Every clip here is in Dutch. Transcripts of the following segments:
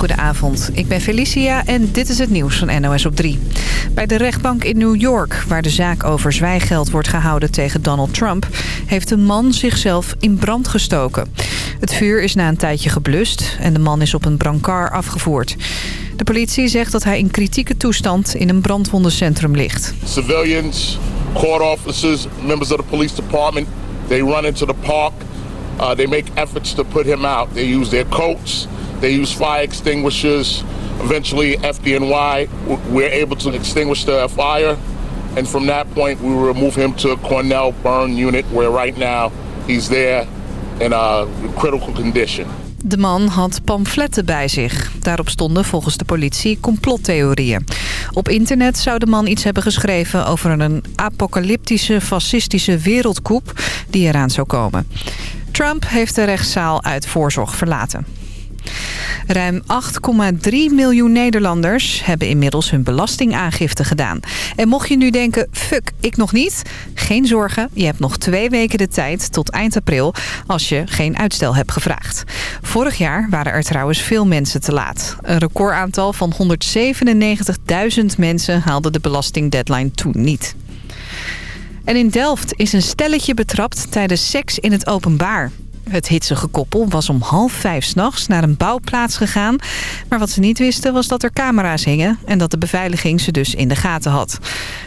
Goedenavond, ik ben Felicia en dit is het nieuws van NOS op 3. Bij de rechtbank in New York, waar de zaak over zwijgeld wordt gehouden tegen Donald Trump... heeft een man zichzelf in brand gestoken. Het vuur is na een tijdje geblust en de man is op een brancard afgevoerd. De politie zegt dat hij in kritieke toestand in een brandwondencentrum ligt. Civilians, court officers, members of the police department, they run into the park. Uh, they make efforts to put him out. They use their coats, they use fire extinguishers. Eventually, FDNY, we're able to extinguish the fire. And from that point, we remove him to Cornell Burn Unit, where right now he's there in a critical condition. De man had pamfletten bij zich. Daarop stonden volgens de politie complottheorieën. Op internet zou de man iets hebben geschreven over een apocalyptische fascistische wereldkoep die eraan zou komen. Trump heeft de rechtszaal uit voorzorg verlaten. Ruim 8,3 miljoen Nederlanders hebben inmiddels hun belastingaangifte gedaan. En mocht je nu denken, fuck, ik nog niet? Geen zorgen, je hebt nog twee weken de tijd tot eind april als je geen uitstel hebt gevraagd. Vorig jaar waren er trouwens veel mensen te laat. Een recordaantal van 197.000 mensen haalde de belastingdeadline toen niet. En in Delft is een stelletje betrapt tijdens seks in het openbaar. Het hitsige koppel was om half vijf s'nachts naar een bouwplaats gegaan. Maar wat ze niet wisten was dat er camera's hingen... en dat de beveiliging ze dus in de gaten had.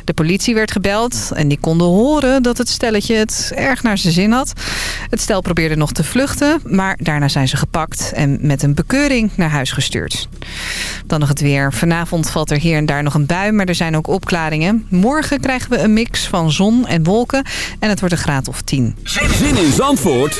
De politie werd gebeld en die konden horen dat het stelletje het erg naar zijn zin had. Het stel probeerde nog te vluchten, maar daarna zijn ze gepakt... en met een bekeuring naar huis gestuurd. Dan nog het weer. Vanavond valt er hier en daar nog een bui, maar er zijn ook opklaringen. Morgen krijgen we een mix van zon en wolken en het wordt een graad of 10. Zin in Zandvoort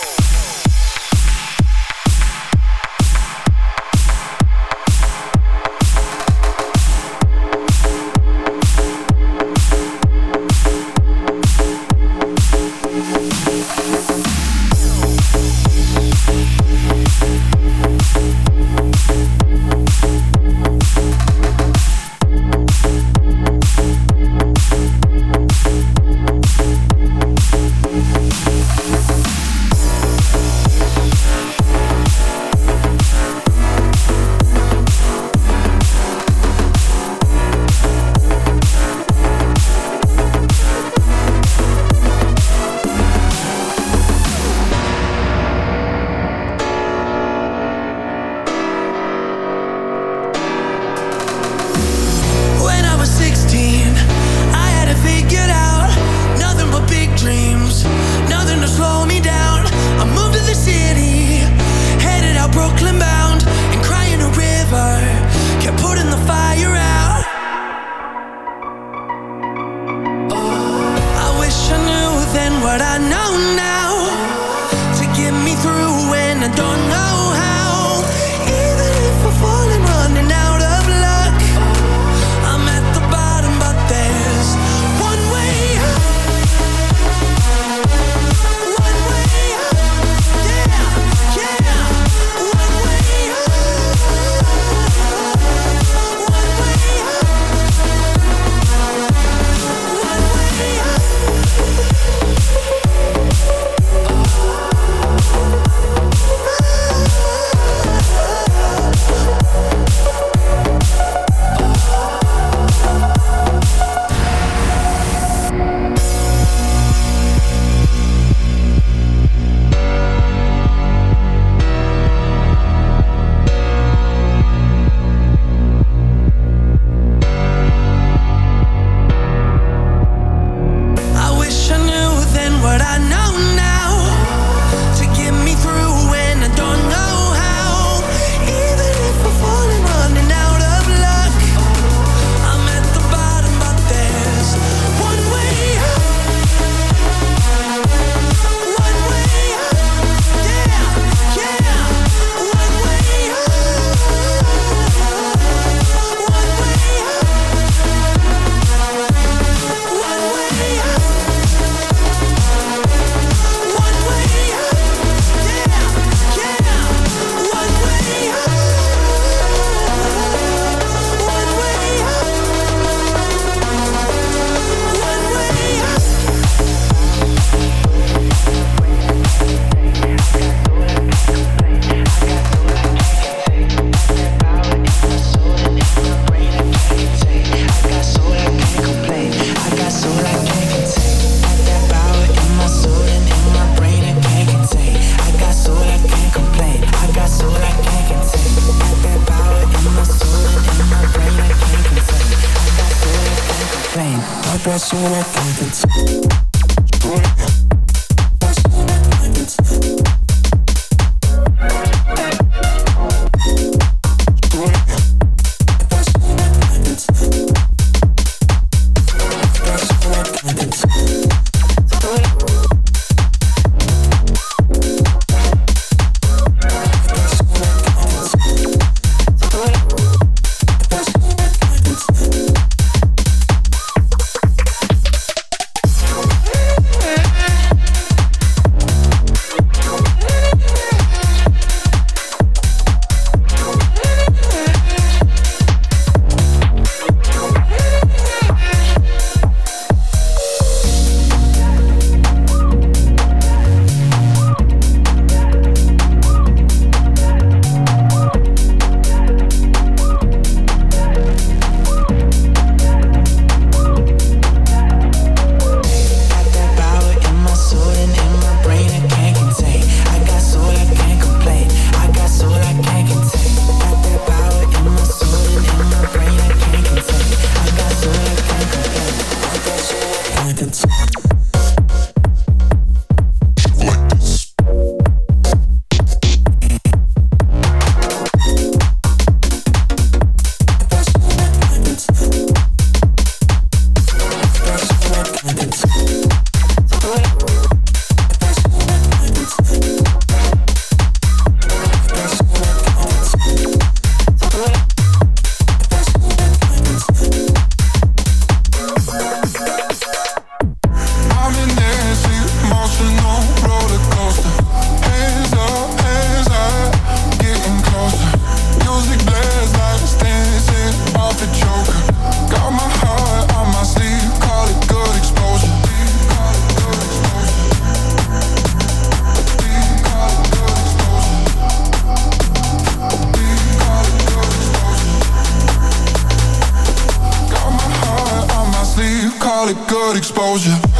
exposure.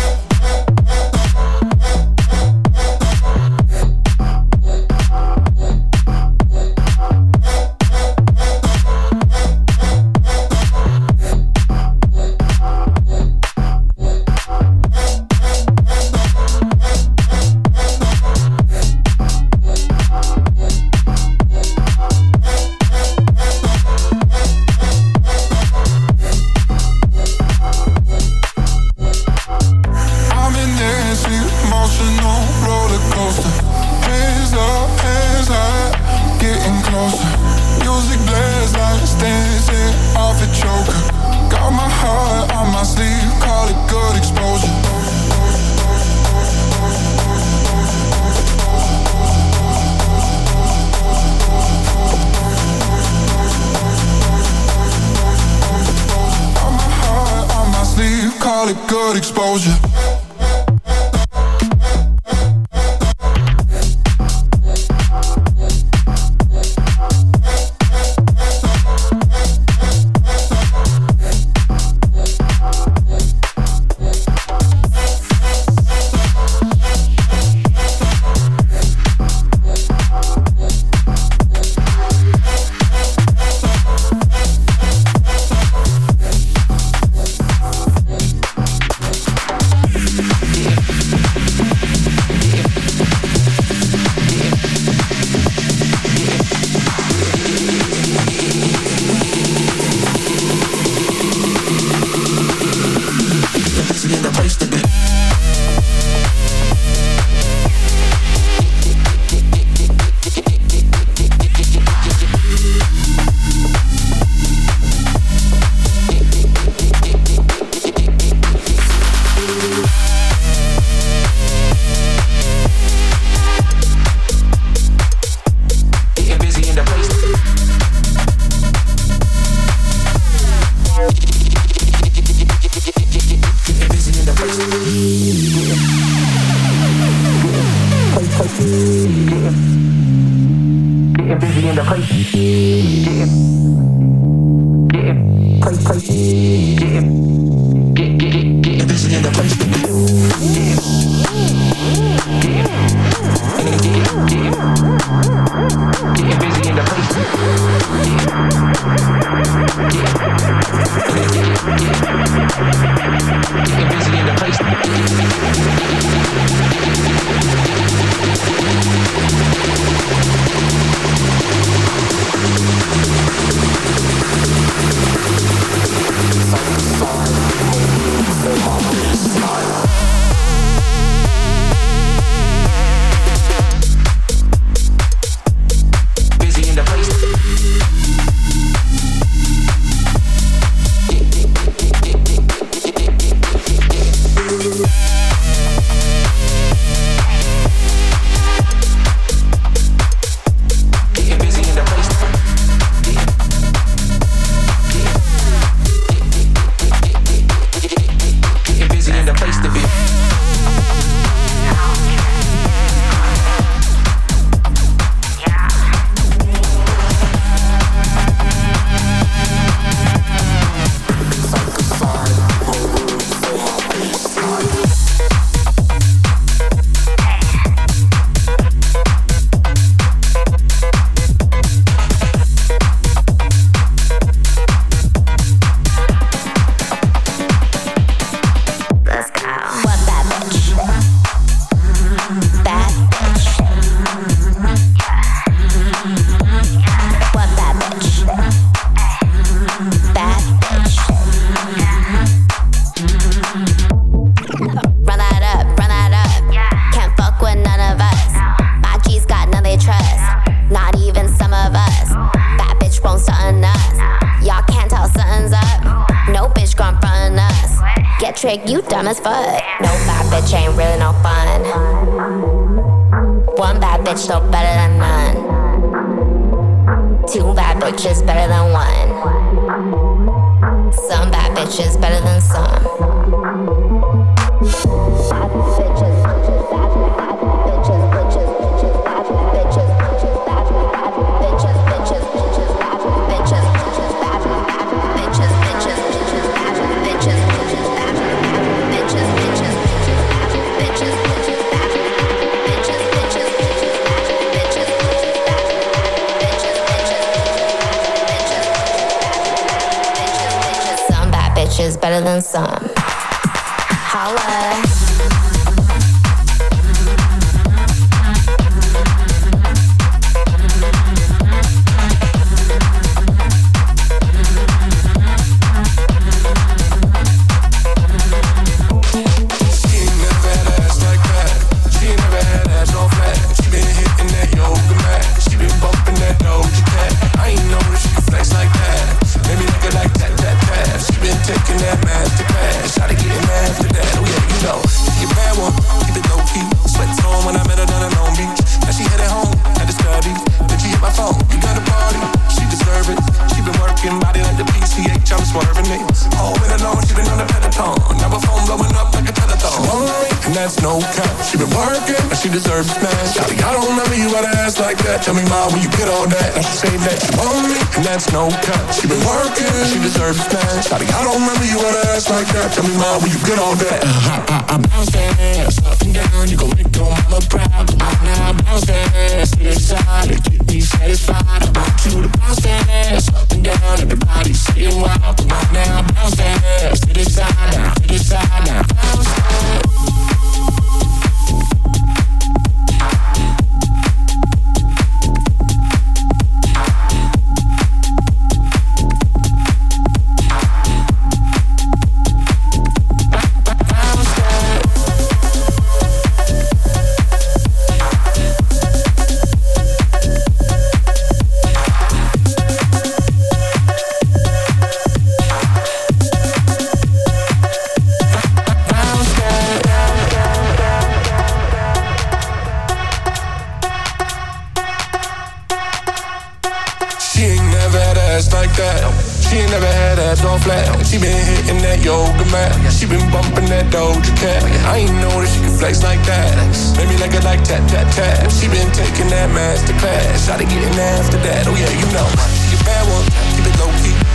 love when you like that. Made me like it like tap, tap, tap. She been taking that master class. Shot to getting after that. Oh, yeah, you know. She a bad one.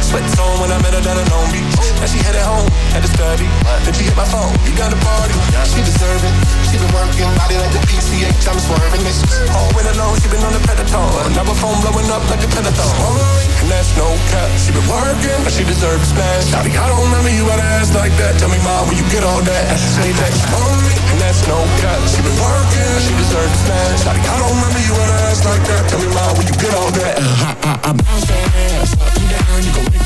Sweat on when I met her down in Long Beach. Now she headed home had to study. Then she hit my phone. You got a party. She deserve it. She been working body like the PCH. I'm swerving this. All winter long she been on the pedestal. Now her phone blowing up like a telethon. And that's no cap. She been working, but she deserves smash. Shawty, I don't remember you had ass like that. Tell me, mom, where you get all that? Say that she and that's no cap. She been working, she deserves smash. Shawty, I don't remember you had ass like that. Tell me, mom, where you get all that? I, I, I bounce that ass up and down. You go.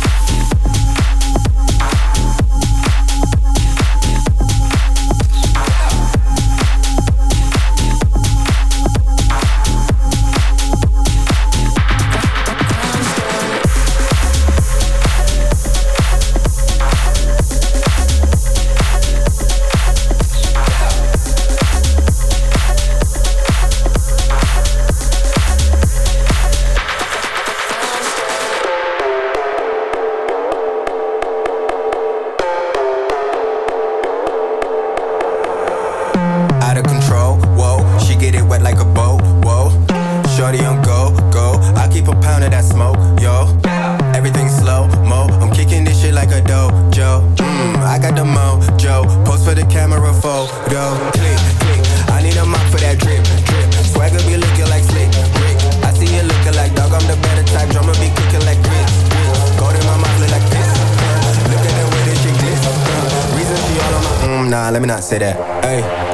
I say that. Hey.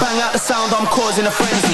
Bang out the sound, I'm causing a frenzy.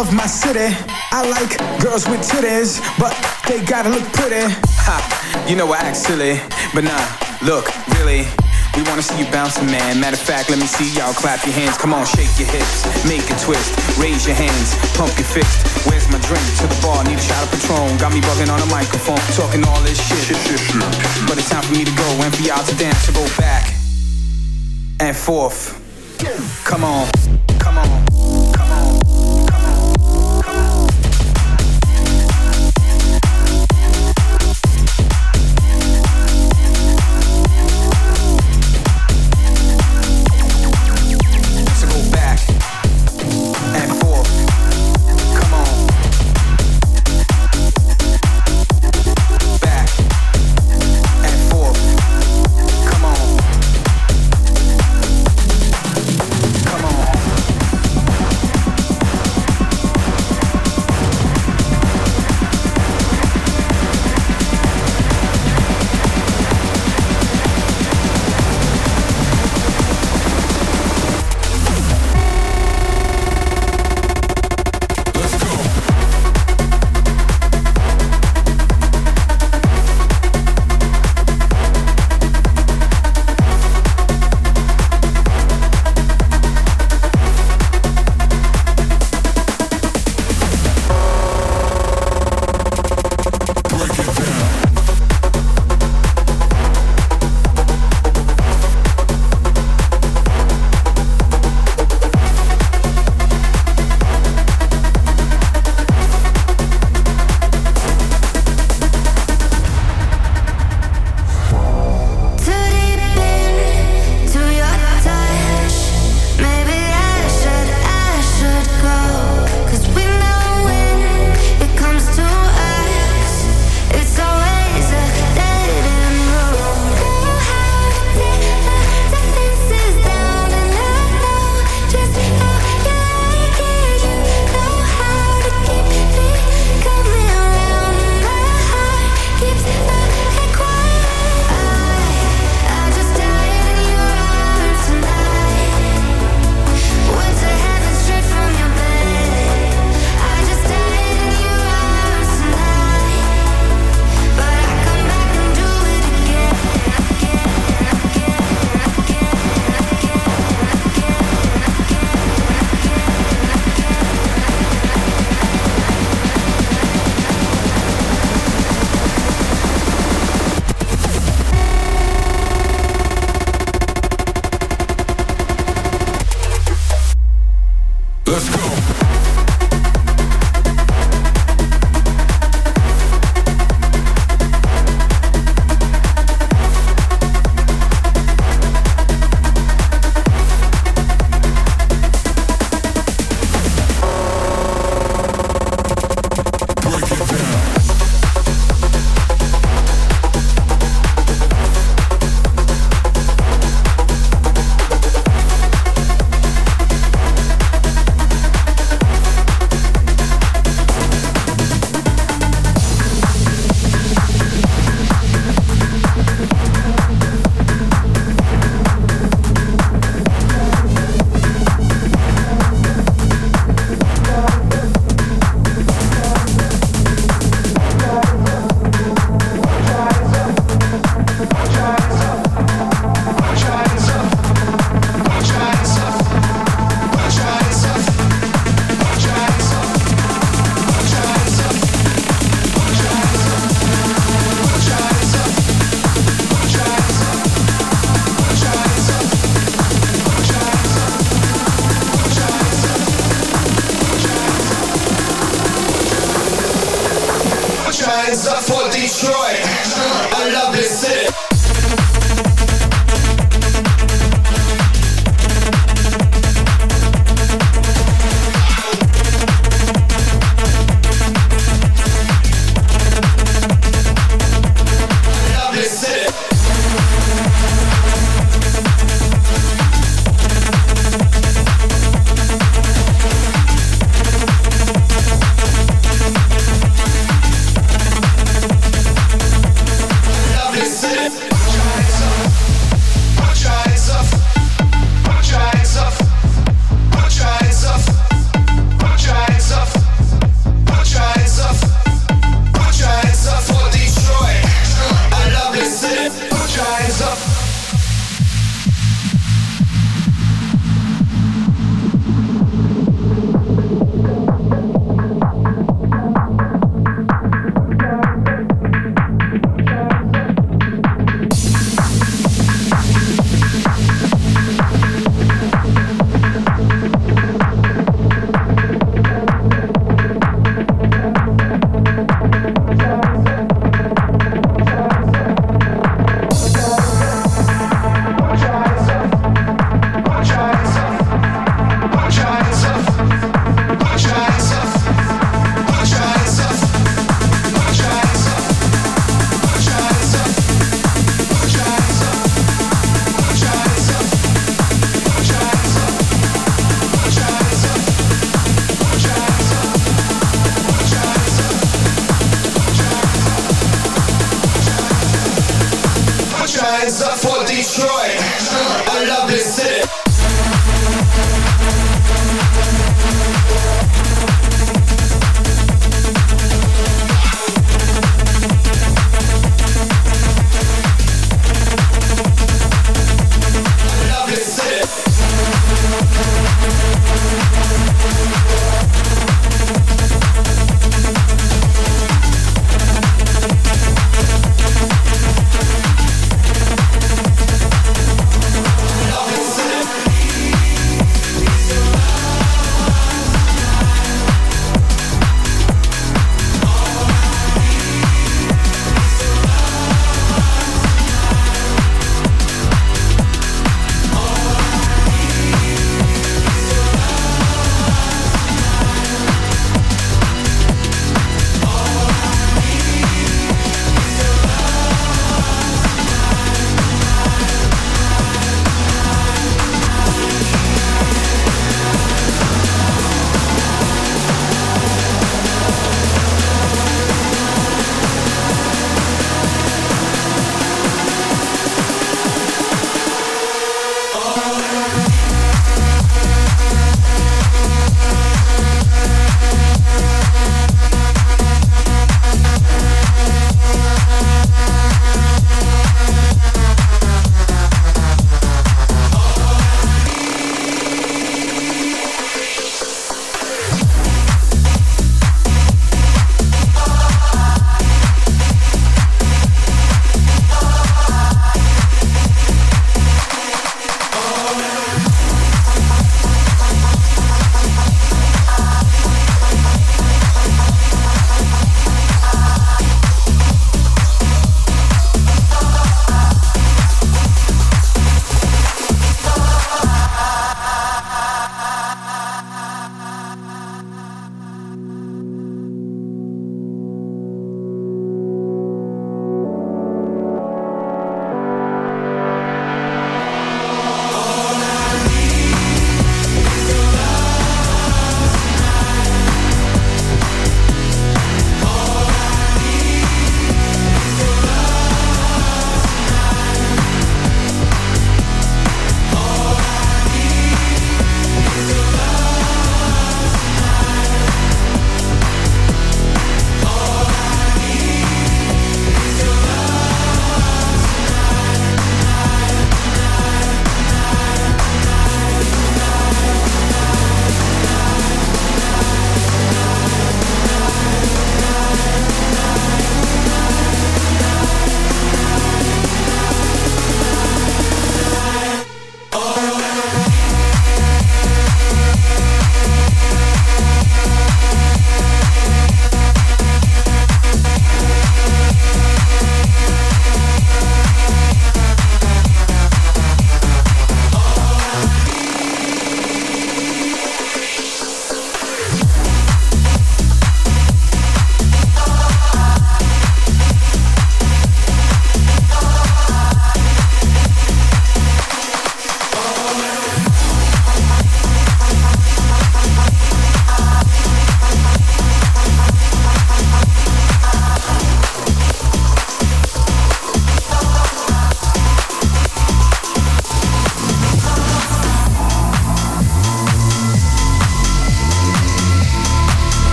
Love my city. I like girls with titties, but they gotta look pretty. Ha, you know I act silly, but nah, look, really. We wanna see you bouncing, man. Matter of fact, let me see y'all clap your hands. Come on, shake your hips, make a twist, raise your hands, pump your fist. Where's my drink? To the bar, need a shot of Patron. Got me bugging on a microphone, talking all this shit. But it's time for me to go and for y'all to dance. So go back and forth. Come on, come on,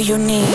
you need.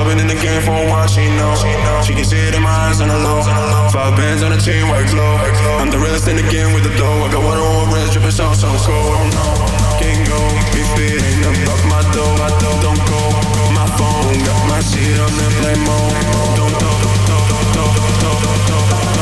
I've been in the game for a while, she know. She can see it in my eyes on the low. Five bands on the chain, white glow. I'm the realest in the game with the dough. I got water on wrist, dripping so so cold. Can't go, be fit, ain't nothing my dough. Don't go. My phone got my shit on them like mo. Don't go, go, go, go, go, go, go, don't go, don't go.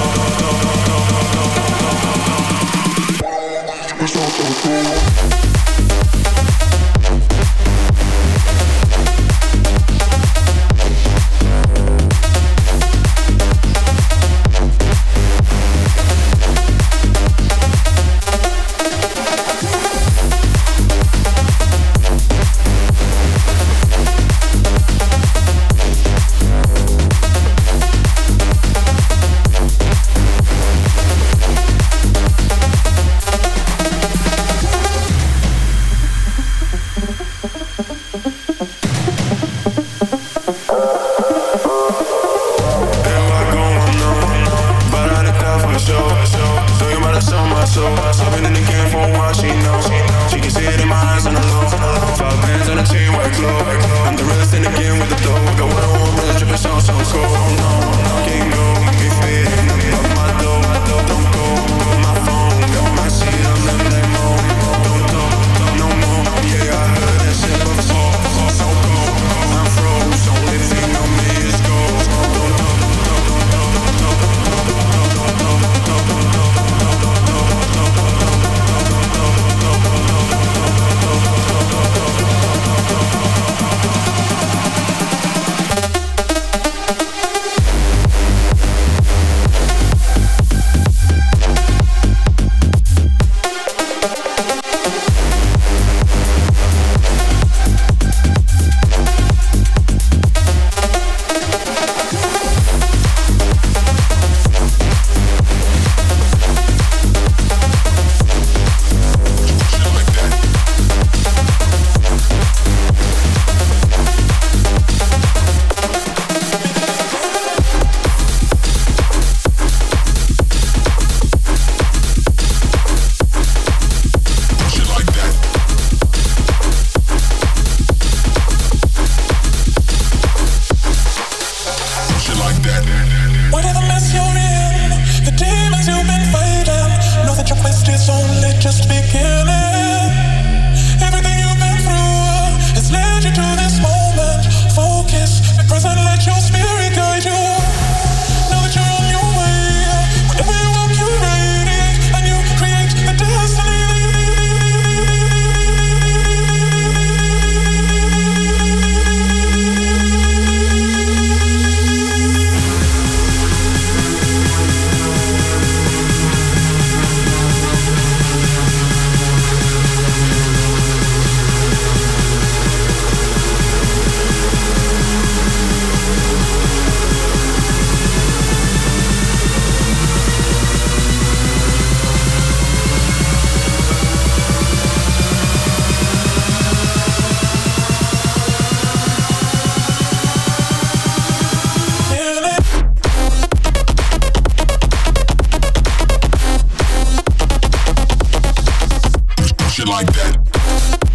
shit like that.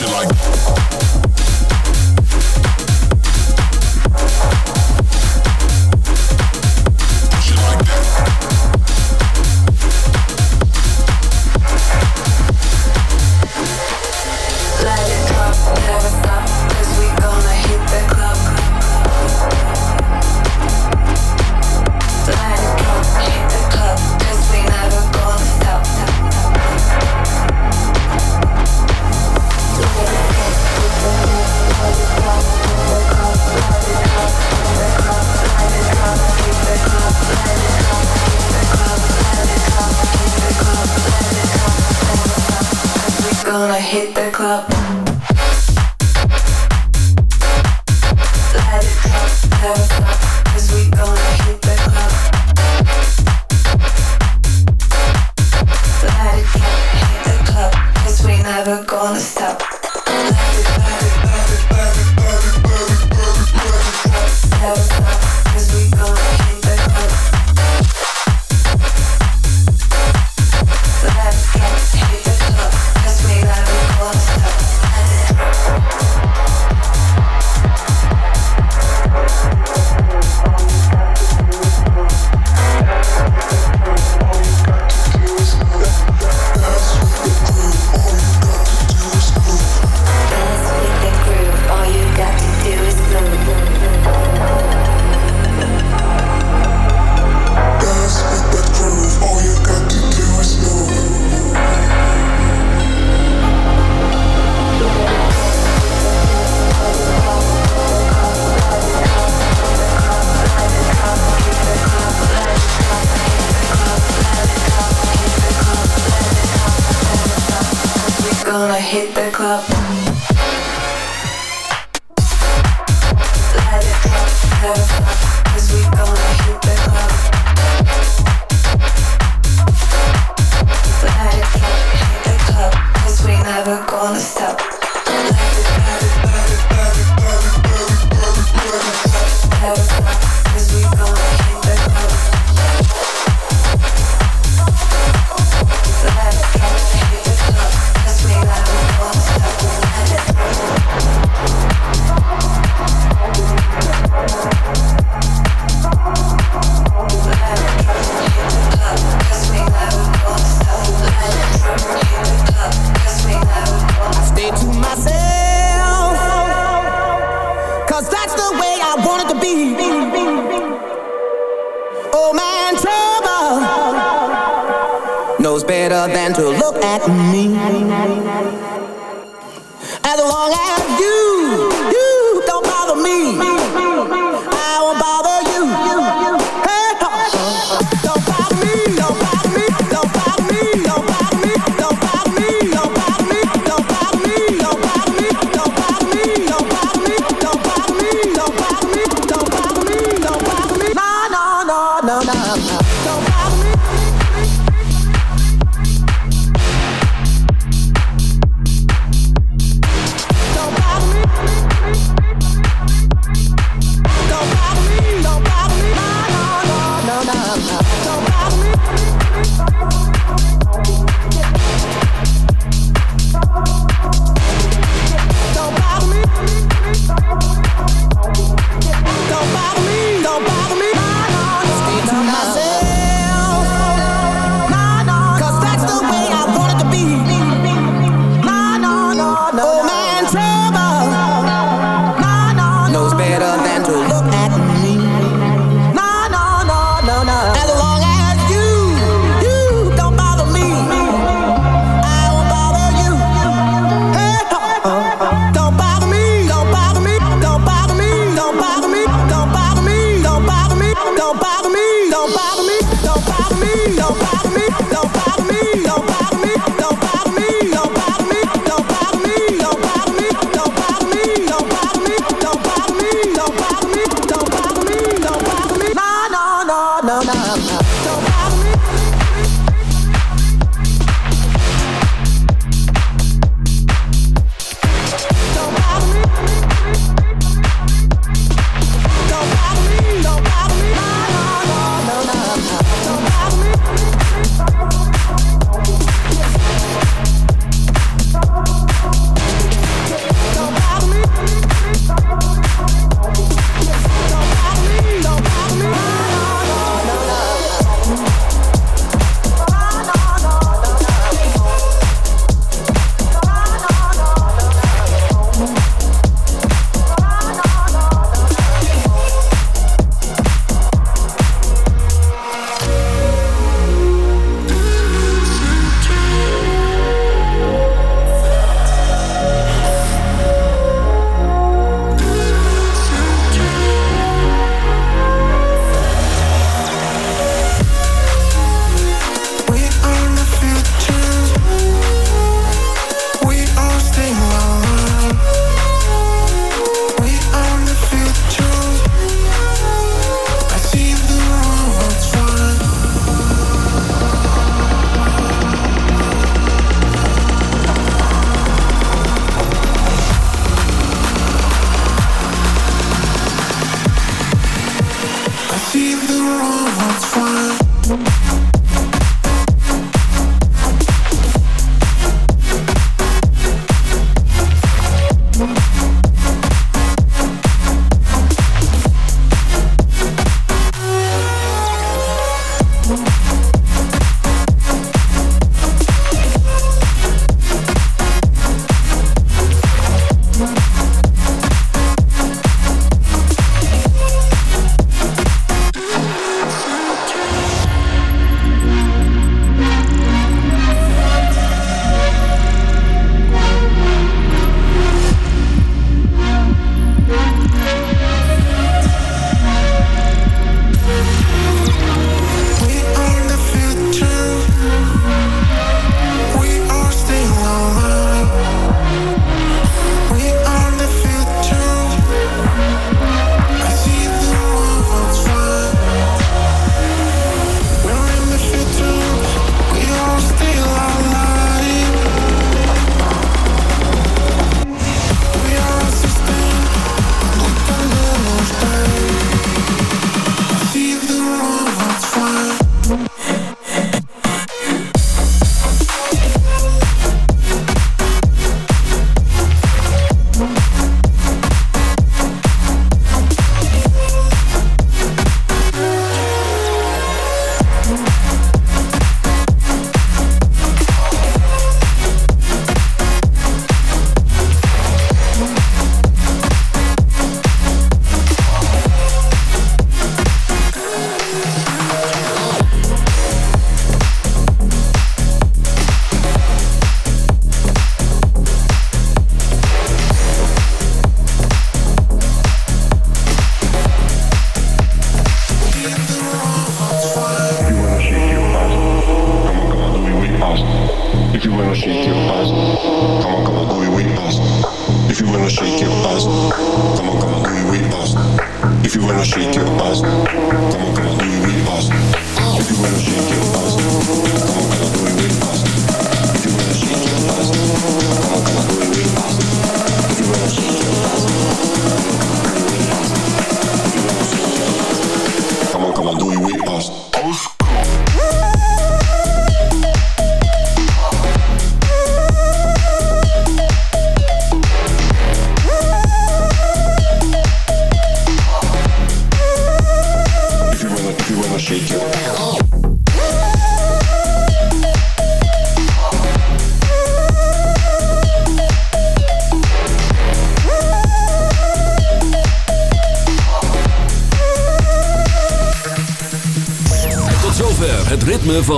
you like